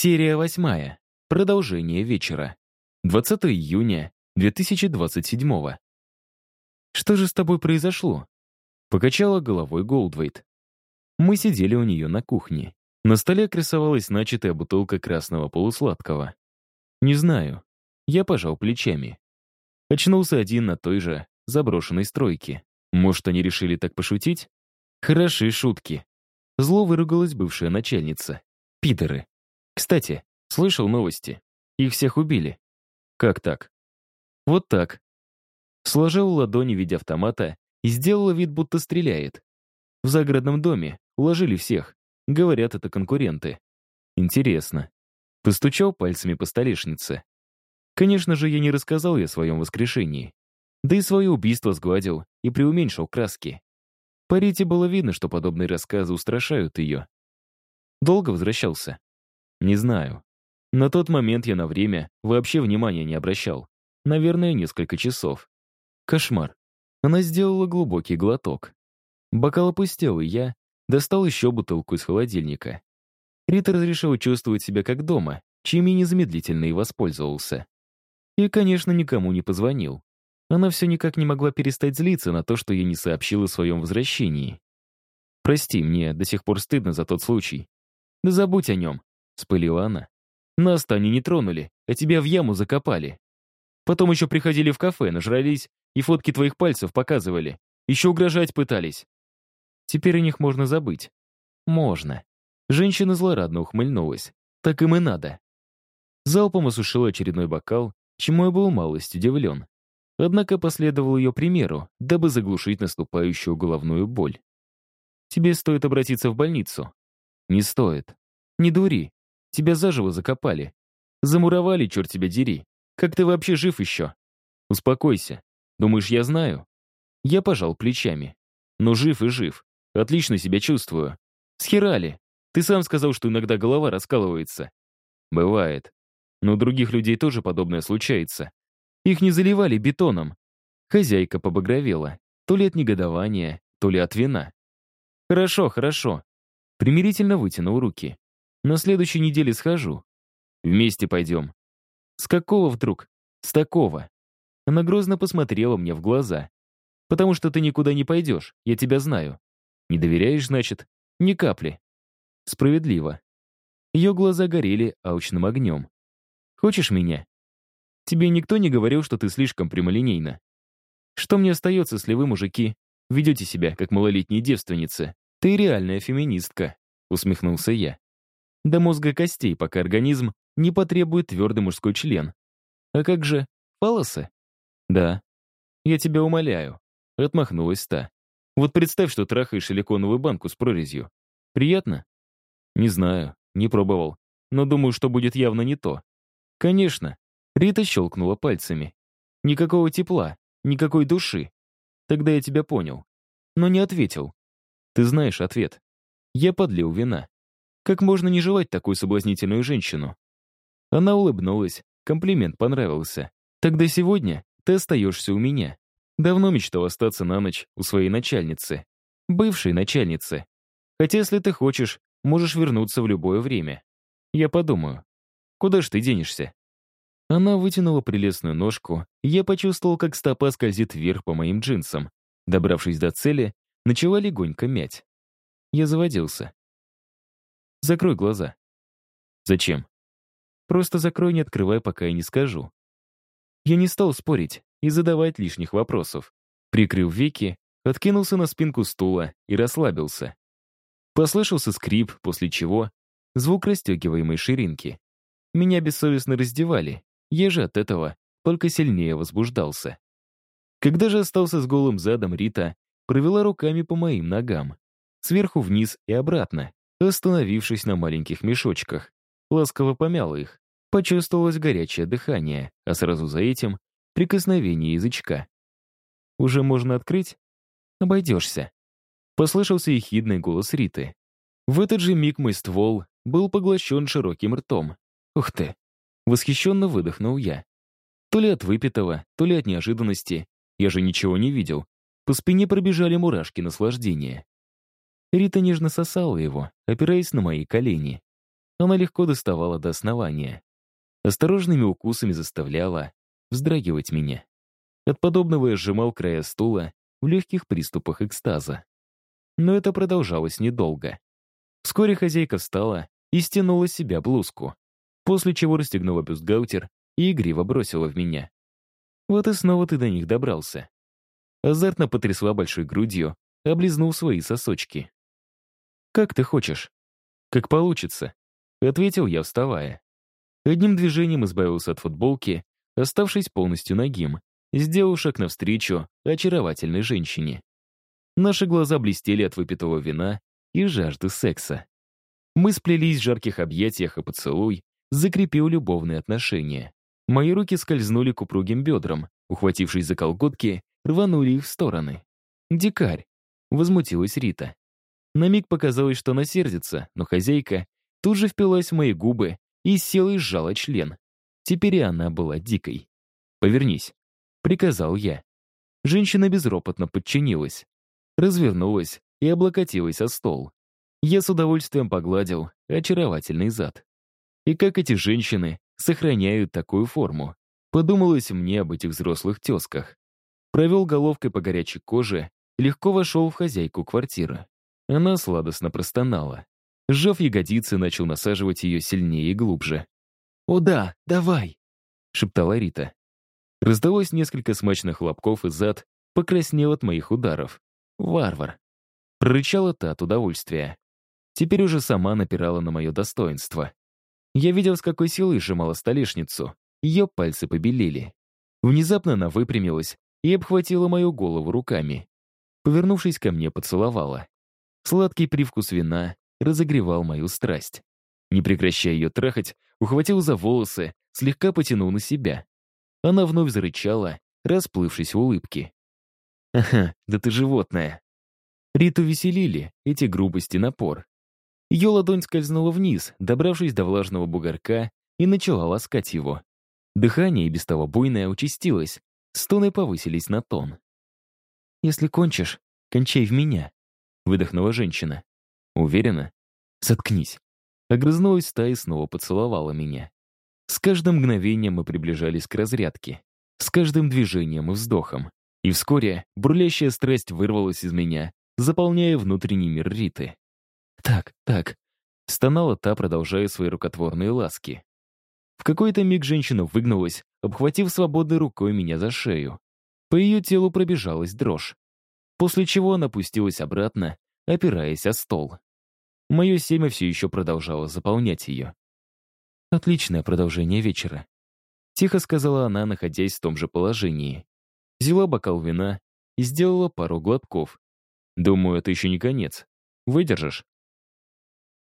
Серия восьмая. Продолжение вечера. 20 июня 2027 «Что же с тобой произошло?» Покачала головой Голдвейт. Мы сидели у нее на кухне. На столе красовалась начатая бутылка красного полусладкого. Не знаю. Я пожал плечами. Очнулся один на той же заброшенной стройке. Может, они решили так пошутить? Хорошие шутки. Зло выругалась бывшая начальница. Пидоры. Кстати, слышал новости. Их всех убили. Как так? Вот так. Сложил ладони в виде автомата и сделала вид, будто стреляет. В загородном доме уложили всех. Говорят, это конкуренты. Интересно. Постучал пальцами по столешнице. Конечно же, я не рассказал ей о своем воскрешении. Да и свое убийство сгладил и преуменьшил краски. По Рите было видно, что подобные рассказы устрашают ее. Долго возвращался? Не знаю. На тот момент я на время вообще внимания не обращал. Наверное, несколько часов. Кошмар. Она сделала глубокий глоток. Бокал опустел, и я достал еще бутылку из холодильника. Рита разрешила чувствовать себя как дома, чем я незамедлительно и воспользовался. И, конечно, никому не позвонил. Она все никак не могла перестать злиться на то, что я не сообщил о своем возвращении. «Прости, мне до сих пор стыдно за тот случай. Да забудь о нем. Спылила она. Нас-то они не тронули, а тебя в яму закопали. Потом еще приходили в кафе, нажрались и фотки твоих пальцев показывали. Еще угрожать пытались. Теперь о них можно забыть. Можно. Женщина злорадно ухмыльнулась. Так им и надо. Залпом осушил очередной бокал, чему я был малость удивлен. Однако последовал ее примеру, дабы заглушить наступающую головную боль. Тебе стоит обратиться в больницу. Не стоит. Не дури. Тебя заживо закопали. Замуровали, черт тебя дери. Как ты вообще жив еще? Успокойся. Думаешь, я знаю? Я пожал плечами. Но жив и жив. Отлично себя чувствую. Схерали. Ты сам сказал, что иногда голова раскалывается. Бывает. Но у других людей тоже подобное случается. Их не заливали бетоном. Хозяйка побагровела. То ли от негодования, то ли от вина. Хорошо, хорошо. Примирительно вытянул руки. На следующей неделе схожу. Вместе пойдем. С какого вдруг? С такого. Она грозно посмотрела мне в глаза. Потому что ты никуда не пойдешь, я тебя знаю. Не доверяешь, значит? Ни капли. Справедливо. Ее глаза горели аучным огнем. Хочешь меня? Тебе никто не говорил, что ты слишком прямолинейна. Что мне остается, если вы, мужики, ведете себя, как малолетние девственницы? Ты реальная феминистка, усмехнулся я до мозга костей, пока организм не потребует твердый мужской член. А как же фалосы? Да. Я тебя умоляю. Отмахнулась та. Вот представь, что трахаешь силиконовую банку с прорезью. Приятно? Не знаю, не пробовал. Но думаю, что будет явно не то. Конечно. Рита щелкнула пальцами. Никакого тепла, никакой души. Тогда я тебя понял. Но не ответил. Ты знаешь ответ. Я подлил вина. Как можно не желать такую соблазнительную женщину? Она улыбнулась, комплимент понравился. Тогда сегодня ты остаешься у меня. Давно мечтал остаться на ночь у своей начальницы. Бывшей начальницы. Хотя, если ты хочешь, можешь вернуться в любое время. Я подумаю. Куда ж ты денешься? Она вытянула прелестную ножку, и я почувствовал, как стопа скользит вверх по моим джинсам. Добравшись до цели, начала легонько мять. Я заводился. Закрой глаза. Зачем? Просто закрой, не открывай, пока я не скажу. Я не стал спорить и задавать лишних вопросов. Прикрыл веки, откинулся на спинку стула и расслабился. Послышался скрип, после чего звук расстегиваемой ширинки. Меня бессовестно раздевали, я же от этого только сильнее возбуждался. Когда же остался с голым задом, Рита провела руками по моим ногам. Сверху вниз и обратно, остановившись на маленьких мешочках. Ласково помяла их. Почувствовалось горячее дыхание, а сразу за этим — прикосновение язычка. «Уже можно открыть?» «Обойдешься». Послышался ехидный голос Риты. В этот же миг мой ствол был поглощен широким ртом. «Ух ты!» Восхищенно выдохнул я. То ли от выпитого, то ли от неожиданности. Я же ничего не видел. По спине пробежали мурашки наслаждения. Рита нежно сосала его, опираясь на мои колени. она легко доставала до основания. Осторожными укусами заставляла вздрагивать меня. От подобного я сжимал края стула в легких приступах экстаза. Но это продолжалось недолго. Вскоре хозяйка встала и стянула с себя блузку, после чего расстегнула бюстгальтер и игриво бросила в меня. Вот и снова ты до них добрался. Азартно потрясла большой грудью, облизнув свои сосочки. «Как ты хочешь?» «Как получится», — ответил я, вставая. Одним движением избавился от футболки, оставшись полностью нагим, сделал шаг навстречу очаровательной женщине. Наши глаза блестели от выпитого вина и жажды секса. Мы сплелись в жарких объятиях и поцелуй, закрепил любовные отношения. Мои руки скользнули к упругим бедрам, ухватившись за колготки, рванули их в стороны. «Дикарь!» — возмутилась Рита. На миг показалось, что она сердится, но хозяйка тут же впилась в мои губы и села сжала член. Теперь и она была дикой. «Повернись», — приказал я. Женщина безропотно подчинилась. Развернулась и облокотилась о стол. Я с удовольствием погладил очаровательный зад. И как эти женщины сохраняют такую форму? Подумалось мне об этих взрослых тезках. Провел головкой по горячей коже, легко вошел в хозяйку квартиры. Она сладостно простонала. Сжав ягодицы, начал насаживать ее сильнее и глубже. «О да, давай!» — шептала Рита. Раздалось несколько смачных хлопков, и зад покраснел от моих ударов. «Варвар!» Прорычала та от удовольствия. Теперь уже сама напирала на мое достоинство. Я видел, с какой силой сжимала столешницу. Ее пальцы побелели. Внезапно она выпрямилась и обхватила мою голову руками. Повернувшись ко мне, поцеловала. Сладкий привкус вина разогревал мою страсть. Не прекращая ее трахать, ухватил за волосы, слегка потянул на себя. Она вновь зарычала, расплывшись в улыбке. «Ага, да ты животное!» Риту веселили эти грубости напор. Ее ладонь скользнула вниз, добравшись до влажного бугорка, и начала ласкать его. Дыхание, и без того буйное, участилось. Стоны повысились на тон. «Если кончишь, кончай в меня», — выдохнула женщина. «Уверена?» «Заткнись». Огрызнулась та и снова поцеловала меня. С каждым мгновением мы приближались к разрядке. С каждым движением и вздохом. И вскоре бурлящая страсть вырвалась из меня, заполняя внутренний мир Риты. «Так, так», — стонала та, продолжая свои рукотворные ласки. В какой-то миг женщина выгнулась, обхватив свободной рукой меня за шею. По ее телу пробежалась дрожь. После чего она опустилась обратно, опираясь о стол. Мое семя все еще продолжало заполнять ее. «Отличное продолжение вечера», — тихо сказала она, находясь в том же положении. Взяла бокал вина и сделала пару глотков. «Думаю, это еще не конец. Выдержишь?»